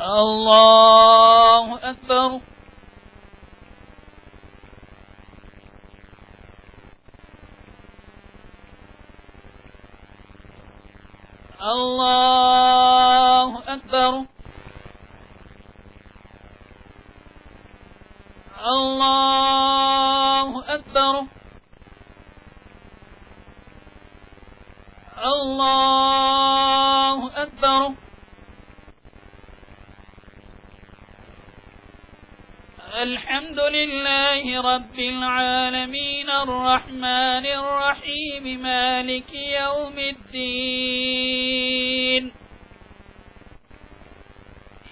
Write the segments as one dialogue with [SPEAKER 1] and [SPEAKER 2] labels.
[SPEAKER 1] الله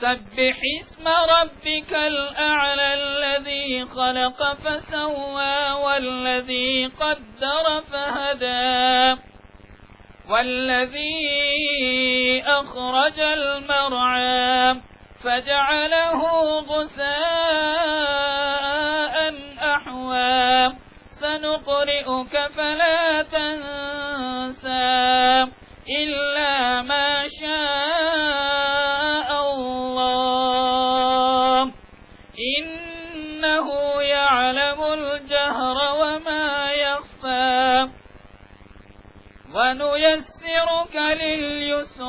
[SPEAKER 1] سبح اسم ربك الأعلى الذي خلق فسوى والذي قدر فهدى والذي أخرج المرعى فجعله غساء أحوى سنقرئك فلا تنسى إلا ما شاء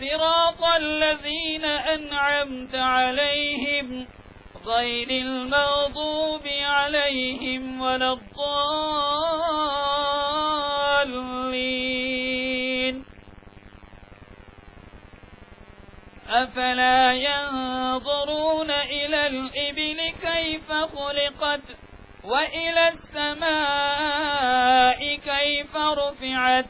[SPEAKER 1] صراط الذين أنعمت عليهم غير المغضوب عليهم ولا الضالين. أفلا ينظرون إلى الإبل كيف خلقت وإلى السماء كيف رفعت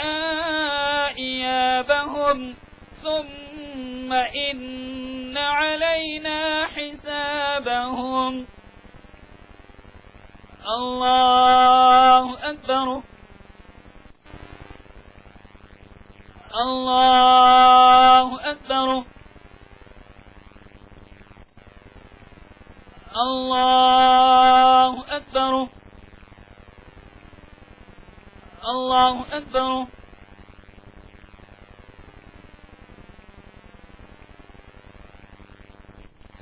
[SPEAKER 1] إيابهم ثم إن علينا حسابهم.
[SPEAKER 2] الله أكبر. الله أكبر. الله أكبر. الله أكبر.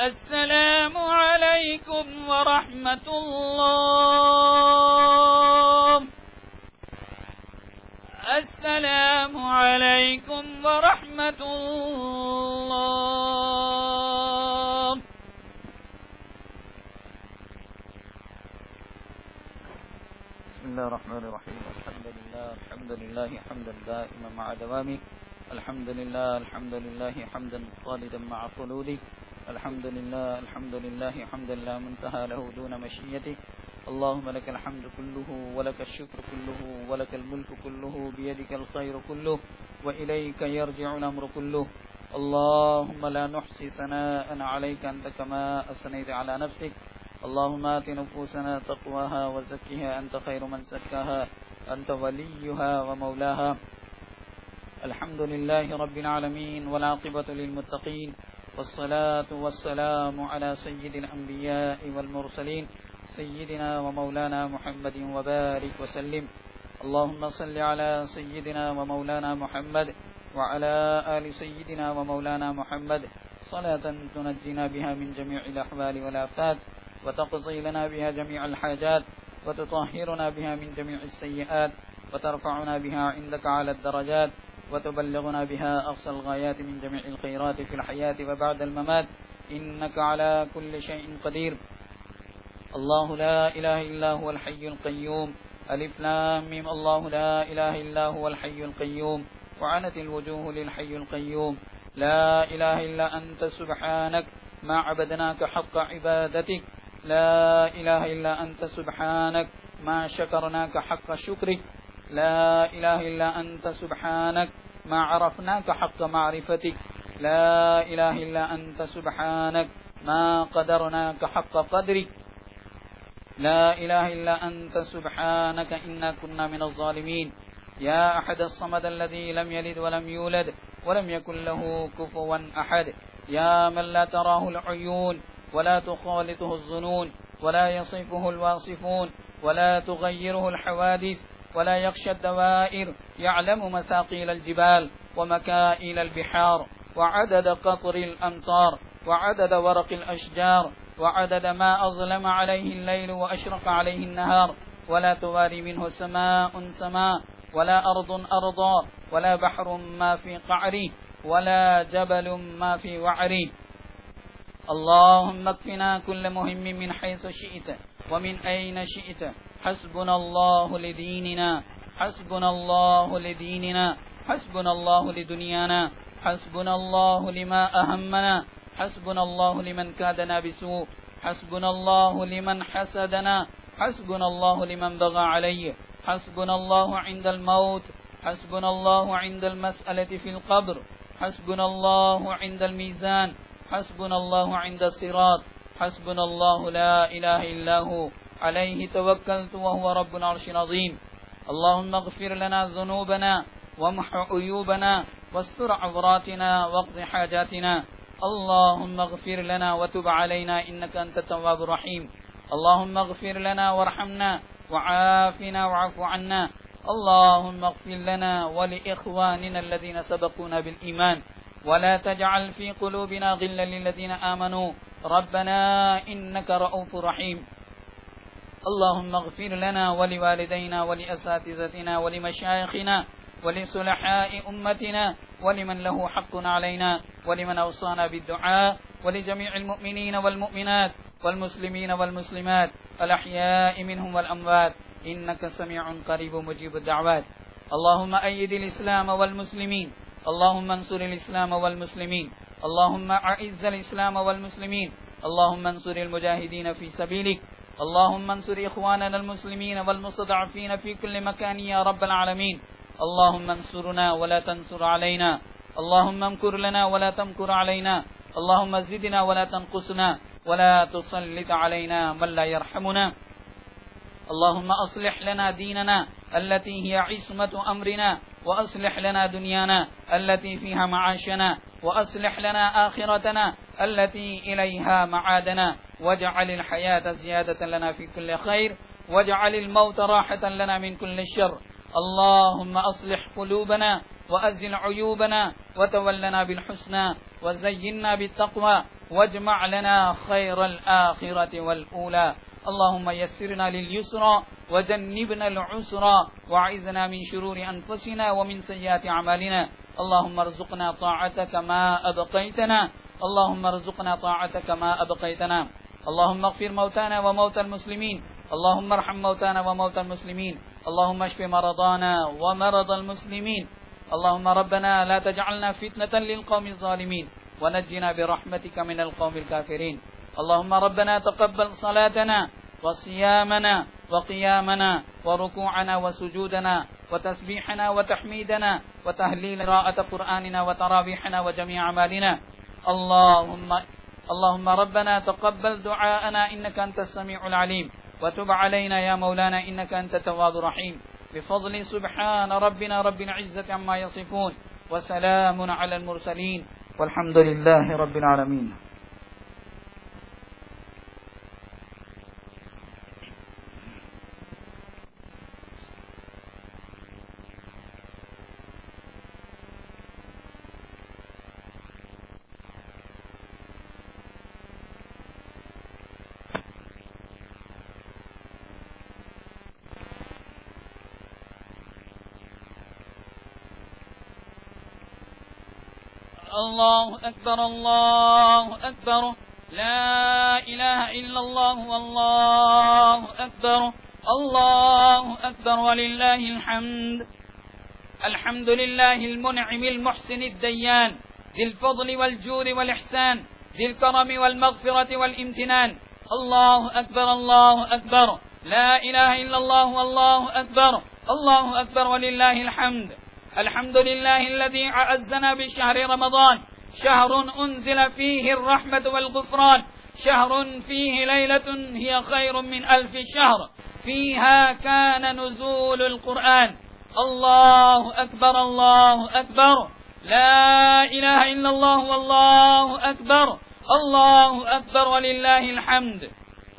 [SPEAKER 2] السلام عليكم ورحمة الله. السلام عليكم ورحمة الله.
[SPEAKER 1] بسم الله الرحمن الرحيم. الحمد لله الحمد لله حمدا دائما مع دوامه. الحمد لله الحمد لله حمدا خالدا مع خلوده الحمد لله الحمد لله، حمدا لا منتهى له دون مشيته. اللهم لك الحمد كله ولك الشكر كله ولك الملك كله، بيدك الخير كله، وإليك يرجع الأمر كله. اللهم لا نحصي ثناء عليك أنت كما أثنيت على نفسك. اللهم آت نفوسنا تقواها وزكها أنت خير من زكاها، أنت وليها ومولاها. الحمد لله رب العالمين والعاقبة للمتقين. والصلاة والسلام على سيد الأنبياء والمرسلين سيدنا ومولانا محمد وبارك وسلم. اللهم صل على سيدنا ومولانا محمد وعلى آل سيدنا ومولانا محمد. صلاة تنجينا بها من جميع الأحوال والآفات وتقضي لنا بها جميع الحاجات وتطهرنا بها من جميع السيئات وترفعنا بها عندك على الدرجات. وتبلغنا بها أقصى الغايات من جميع الخيرات في الحياة وبعد الممات. إنك على كل شيء قدير. الله لا إله إلا هو الحي القيوم. ألف لام ميم. الله لا إله إلا هو الحي القيوم. وعنت الوجوه للحي القيوم. لا إله إلا أنت سبحانك. ما عبدناك حق عبادتك. لا إله إلا أنت سبحانك. ما شكرناك حق شكرك. لا إله إلا أنت سبحانك. ما عرفناك حق معرفتك. لا إله إلا أنت سبحانك. ما قدرناك حق قدرك. لا إله إلا أنت سبحانك. إنا كنا من الظالمين. يا أحد الصمد الذي لم يلد ولم يولد ولم يكن له كفوا أحد. يا من لا تراه العيون ولا تخالطه الظنون ولا يصفه الواصفون ولا تغيره الحوادث ولا يخشى الدوائر يعلم مساقيل الجبال ومكائل البحار وعدد قطر الأمطار وعدد ورق الأشجار وعدد ما أظلم عليه الليل وأشرق عليه النهار. ولا تواري منه سماء سماء ولا أرض أرضا ولا بحر ما في قعري ولا جبل ما في وعري اللهم اكفنا كل مهم من حيث شئت ومن أين شئت. حسبنا الله لديننا حسبنا الله لديننا حسبنا الله لدنيانا حسبنا الله لما أهمنا حسبنا الله لمن كادنا بسوء حسبنا الله لمن حسدنا حسبنا الله لمن بغى عليه حسبنا الله عند الموت حسبنا الله عند المسألة في القبر حسبنا الله عند الميزان حسبنا الله عند الصراط حسبنا الله لا إله إلا هو عليه توكلت وهو رب العرش العظيم. اللهم اغفر لنا ذنوبنا وامح عيوبنا واستر عوراتنا واقض حاجاتنا. اللهم اغفر لنا وتب علينا إنك أنت التواب الرحيم. اللهم اغفر لنا وارحمنا وعافنا واعف عنا. اللهم اغفر لنا ولإخواننا الذين سبقونا بالإيمان. ولا تجعل في قلوبنا غلا للذين آمنوا. ربنا إنك رؤوف رحيم. اللهم اغفر لنا ولوالدينا ولأساتذتنا ولمشايخنا ولصلحاء أمتنا ولمن له حق علينا ولمن أوصانا بالدعاء ولجميع المؤمنين والمؤمنات والمسلمين والمسلمات الأحياء منهم والأموات إنك سميع قريب مجيب الدعوات اللهم أيد الإسلام والمسلمين اللهم انصر الإسلام والمسلمين اللهم أعز الإسلام والمسلمين اللهم انصر المجاهدين في سبيلك اللهم انصر إخواننا المسلمين والمستضعفين في كل مكان يا رب العالمين. اللهم انصرنا ولا تنصر علينا. اللهم امكر لنا ولا تمكر علينا. اللهم زدنا ولا تنقصنا. ولا تسلط علينا من لا يرحمنا. اللهم أصلح لنا ديننا التي هي عصمة أمرنا. وأصلح لنا دنيانا التي فيها معاشنا. وأصلح لنا آخرتنا التي إليها معادنا. واجعل الحياة زيادة لنا في كل خير واجعل الموت راحة لنا من كل شر. اللهم أصلح قلوبنا وأزل عيوبنا وتولنا بالحسنى وزينا بالتقوى واجمع لنا خير الآخرة والأولى. اللهم يسرنا لليسرى وجنبنا العسرى وعذنا من شرور أنفسنا ومن سيئات أعمالنا. اللهم ارزقنا طاعتك ما أبقيتنا. اللهم ارزقنا طاعتك ما أبقيتنا. اللهم اغفر موتانا وموتى المسلمين. اللهم ارحم موتانا وموتى المسلمين. اللهم اشف مرضانا ومرضى المسلمين. اللهم ربنا لا تجعلنا فتنة للقوم الظالمين. ونجنا برحمتك من القوم الكافرين. اللهم ربنا تقبل صلاتنا وصيامنا وقيامنا وركوعنا وسجودنا وتسبيحنا وتحميدنا وتهليل قراءة قرآننا وتراويحنا وجميع أعمالنا. اللهم اللهم ربنا تقبل دعاءنا إنك أنت السميع العليم. وتب علينا يا مولانا إنك أنت التواب الرحيم. بفضل سبحان ربنا رب العزة عما يصفون. وسلام على المرسلين. والحمد لله رب العالمين.
[SPEAKER 3] أكبر الله أكبر. لا إله إلا الله والله أكبر. الله أكبر ولله الحمد. الحمد لله المنعم المحسن الديان. ذي الفضل والجود والإحسان. ذي الكرم والمغفرة والامتنان. الله أكبر الله أكبر. لا إله إلا الله والله أكبر. الله أكبر ولله الحمد. الحمد لله الذي أعزنا بشهر رمضان. شهر أنزل فيه الرحمة والغفران. شهر فيه ليلة هي خير من ألف شهر. فيها كان نزول القرآن. الله أكبر الله أكبر. لا إله إلا الله والله أكبر. الله أكبر ولله الحمد.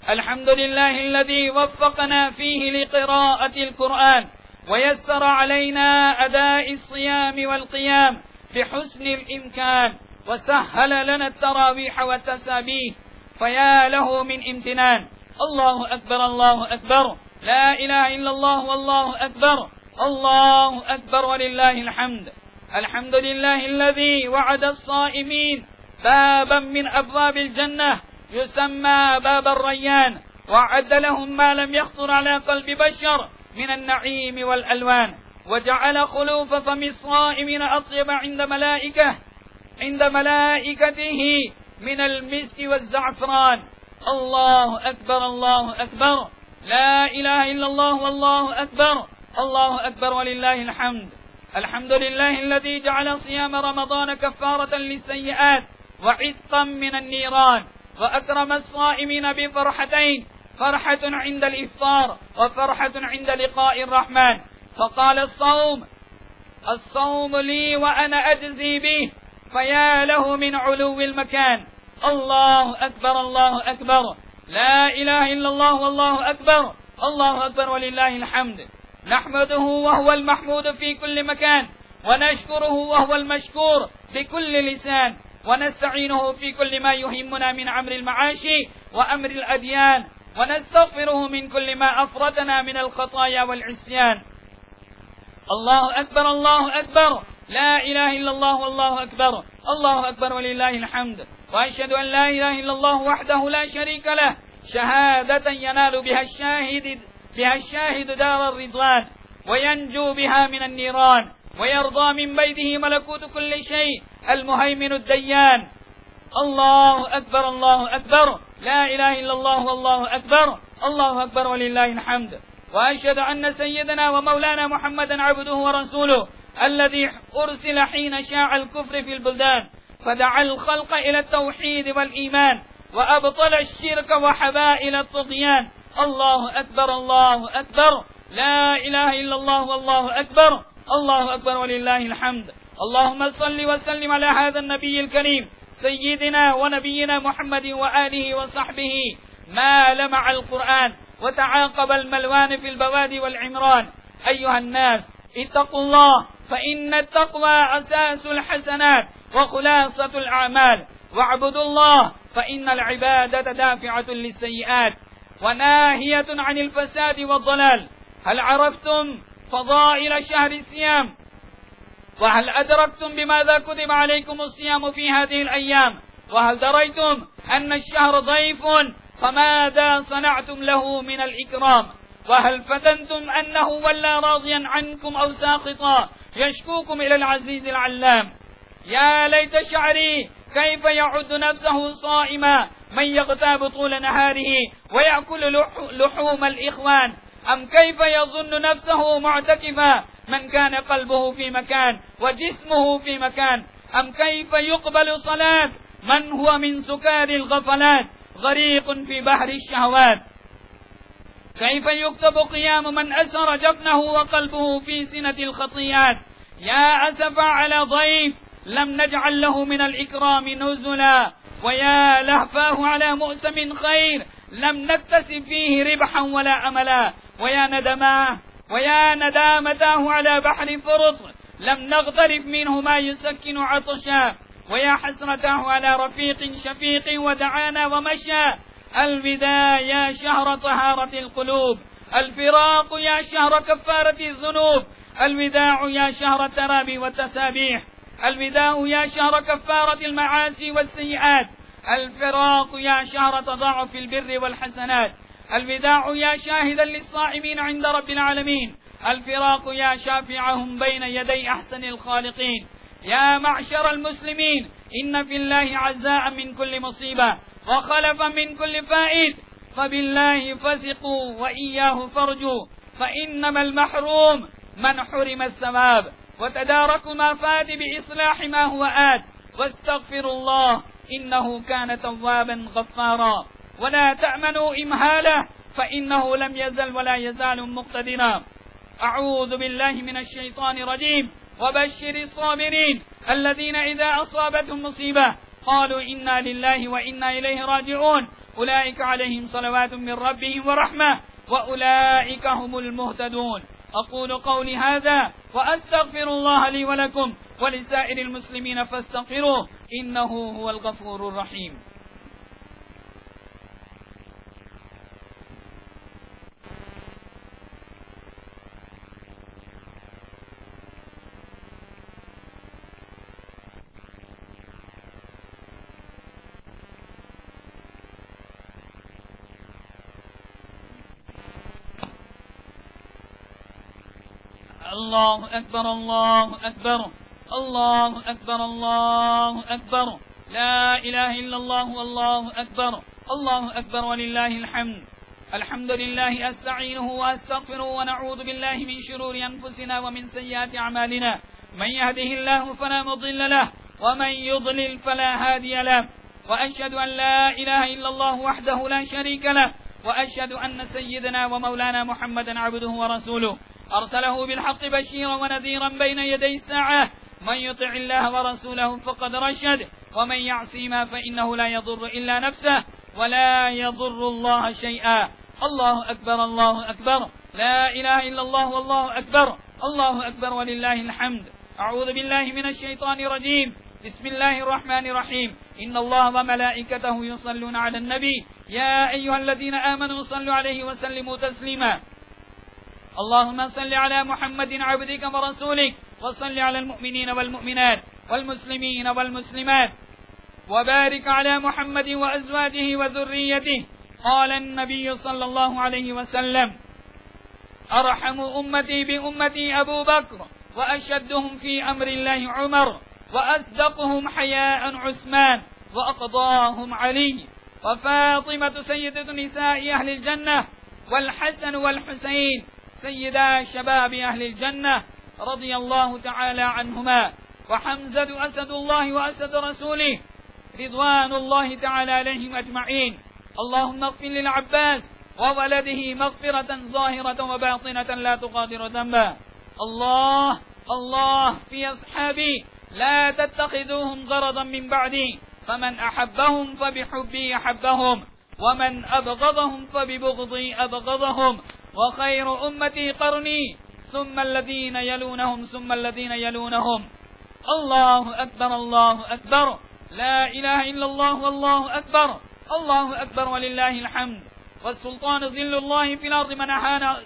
[SPEAKER 3] الحمد لله الذي وفقنا فيه لقراءة القرآن. ويسر علينا أداء الصيام والقيام. بحسن الإمكان وسهل لنا التراويح والتسابيح فيا له من امتنان. الله أكبر الله أكبر. لا إله إلا الله والله أكبر. الله أكبر ولله الحمد. الحمد لله الذي وعد الصائمين بابا من أبواب الجنة يسمى باب الريان. وعد لهم ما لم يخطر على قلب بشر من النعيم والألوان. وجعل خلوف فم الصائمين أطيب عند ملائكة عند ملائكته من المسك والزعفران. الله أكبر الله أكبر. لا إله إلا الله والله أكبر. الله أكبر ولله الحمد. الحمد لله الذي جعل صيام رمضان كفارة للسيئات وعتقا من النيران وأكرم الصائمين بفرحتين. فرحة عند الإفطار وفرحة عند لقاء الرحمن. فقال الصوم
[SPEAKER 1] الصوم لي وأنا أجزي به فيا له من علو المكان. الله أكبر الله أكبر. لا إله إلا الله والله أكبر. الله أكبر ولله الحمد. نحمده وهو المحمود في كل مكان ونشكره وهو المشكور بكل لسان ونستعينه في كل ما يهمنا من أمر المعاش وأمر الأديان ونستغفره من كل ما أفرتنا من الخطايا والعصيان. الله أكبر الله أكبر. لا إله إلا الله والله أكبر. الله أكبر ولله الحمد. وأشهد أن لا إله إلا الله وحده لا شريك له. شهادة ينال بها الشاهد بها الشاهد دار الرضوان. وينجو بها من النيران. ويرضى من بيته ملكوت كل شيء المهيمن الديان. الله أكبر الله أكبر. لا إله إلا الله والله أكبر. الله أكبر ولله الحمد. وأشهد أن سيدنا ومولانا محمدا عبده ورسوله الذي أرسل حين شاع الكفر في البلدان فدعا الخلق إلى التوحيد والإيمان وأبطل الشرك وحبائل الطغيان. الله أكبر الله أكبر. لا إله إلا الله والله أكبر. الله أكبر ولله الحمد. اللهم صل وسلم على هذا النبي الكريم سيدنا ونبينا محمد وآله وصحبه ما لمع القرآن. وتعاقب الملوان في البوادي والعمران. أيها الناس اتقوا الله فإن التقوى أساس الحسنات وخلاصة الأعمال. واعبدوا الله فإن العبادة دافعة للسيئات وناهية عن الفساد والضلال. هل عرفتم فضائل شهر الصيام؟ وهل أدركتم بماذا كتب عليكم الصيام في هذه الأيام؟ وهل دريتم أن الشهر ضيف فماذا صنعتم له من الإكرام؟ وهل فتنتم أنه ولا راضيا عنكم أو ساخطا يشكوكم إلى العزيز العلام. يا ليت شعري كيف يعد نفسه صائما. من يغتاب طول نهاره ويأكل لحوم الإخوان. أم كيف يظن نفسه معتكفا؟ من كان قلبه في مكان وجسمه في مكان. أم كيف يقبل صلاة؟ من هو من سكار الغفلات؟ غريق في بحر الشهوات. كيف يكتب قيام من أسر جبنه وقلبه في سنة الخطيئات؟ يا أسف على ضيف لم نجعل له من الإكرام نزلا. ويا لهفاه على مؤسم خير لم نكتسب فيه ربحا ولا أملا. ويا ندماه ويا ندامته على بحر فرط لم نغترف منه ما يسكن عطشا. ويا حسرته على رفيق شفيق ودعانا ومشى. الوداع يا شهر طهارة القلوب. الفراق يا شهر كفارة الذنوب. الوداع يا شهر الترابي والتسابيح. الوداع يا شهر كفارة المعاصي والسيئات. الفراق يا شهر تضاعف البر والحسنات. الوداع يا شاهدا للصائمين عند رب العالمين. الفراق يا شافعهم بين يدي أحسن الخالقين. يا معشر المسلمين إن في الله عزاء من كل مصيبة وخلفا من كل فائد فبالله فثقوا وإياه فارجوا فإنما المحروم من حرم الثواب. وتداركوا ما فات بإصلاح ما هو آت واستغفروا الله إنه كان توابا غفارا. ولا تأمنوا إمهاله فإنه لم يزل ولا يزال مقتدرا. أعوذ بالله من الشيطان الرجيم. وبشر الصابرين الذين إذا أصابتهم مصيبة قالوا إنا لله وإنا إليه راجعون. أولئك عليهم صلوات من ربهم ورحمة وأولئك هم المهتدون. أقول قولي هذا وأستغفر الله لي ولكم ولسائر المسلمين فاستغفروه إنه هو الغفور الرحيم. الله أكبر الله أكبر الله أكبر الله أكبر. لا إله إلا الله والله أكبر الله أكبر ولله الحمد. الحمد لله أستعينه وأستغفره ونعوذ بالله من شرور أنفسنا ومن سيئات أعمالنا. من يهده الله فلا مضل له ومن يضلل فلا هادي له. وأشهد أن لا إله إلا الله وحده لا شريك له وأشهد أن سيدنا ومولانا محمدا عبده ورسوله. أرسله بالحق بشيرا ونذيرا بين يدي الساعة. من يطع الله ورسوله فقد رشد. ومن يعصيما فإنه لا يضر إلا نفسه ولا يضر الله شيئا. الله أكبر الله أكبر. لا إله إلا الله والله أكبر. الله أكبر ولله الحمد. أعوذ بالله من الشيطان الرجيم. بسم الله الرحمن الرحيم. إن الله وملائكته يصلون على النبي. يا أيها الذين آمنوا صلوا عليه وسلموا تسليما. اللهم صل على محمد عبدك ورسولك وصل على المؤمنين والمؤمنات والمسلمين والمسلمات. وبارك على محمد وأزواجه وذريته. قال النبي صلى الله عليه وسلم أرحم أمتي بأمتي أبو بكر وأشدهم في أمر الله عمر وأصدقهم حياء عثمان وأقضاهم علي وفاطمة سيدة نساء أهل الجنة والحسن والحسين سيدا شباب أهل الجنة رضي الله تعالى عنهما وحمزة أسد الله وأسد رسوله رضوان الله تعالى عليهم أجمعين. اللهم اغفر للعباس وولده مغفرة ظاهرة وباطنة لا تقادر ذنبا. الله الله في أصحابي لا تتخذوهم غرضا من بعدي. فمن أحبهم فبحبي أحبهم ومن أبغضهم فببغضي أبغضهم. وخير أمتي قرني ثم الذين يلونهم ثم الذين يلونهم. الله أكبر الله أكبر. لا إله إلا الله والله أكبر. الله أكبر ولله الحمد. والسلطان ظل الله في الأرض من أهان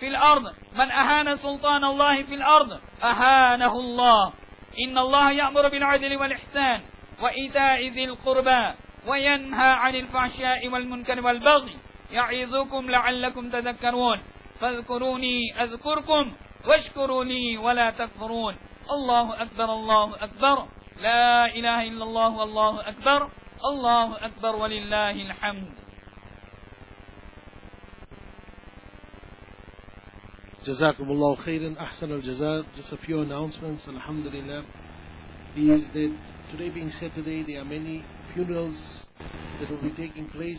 [SPEAKER 1] في الأرض من أهان سلطان الله في الأرض أهانه الله. إن الله يأمر بالعدل والإحسان وإيتاء ذي القربى وينهى عن الفحشاء والمنكر والبغي. يعظكم لعلكم تذكرون. فاذكروني أذكركم واشكروا لي ولا تكفرون. الله أكبر الله أكبر. لا إله إلا الله والله أكبر. الله أكبر ولله الحمد.
[SPEAKER 4] جزاكم الله خيرا. أحسن الجزاء. Just a few announcements. Alhamdulillah. Is that today being Saturday there are many funerals that will be taking place.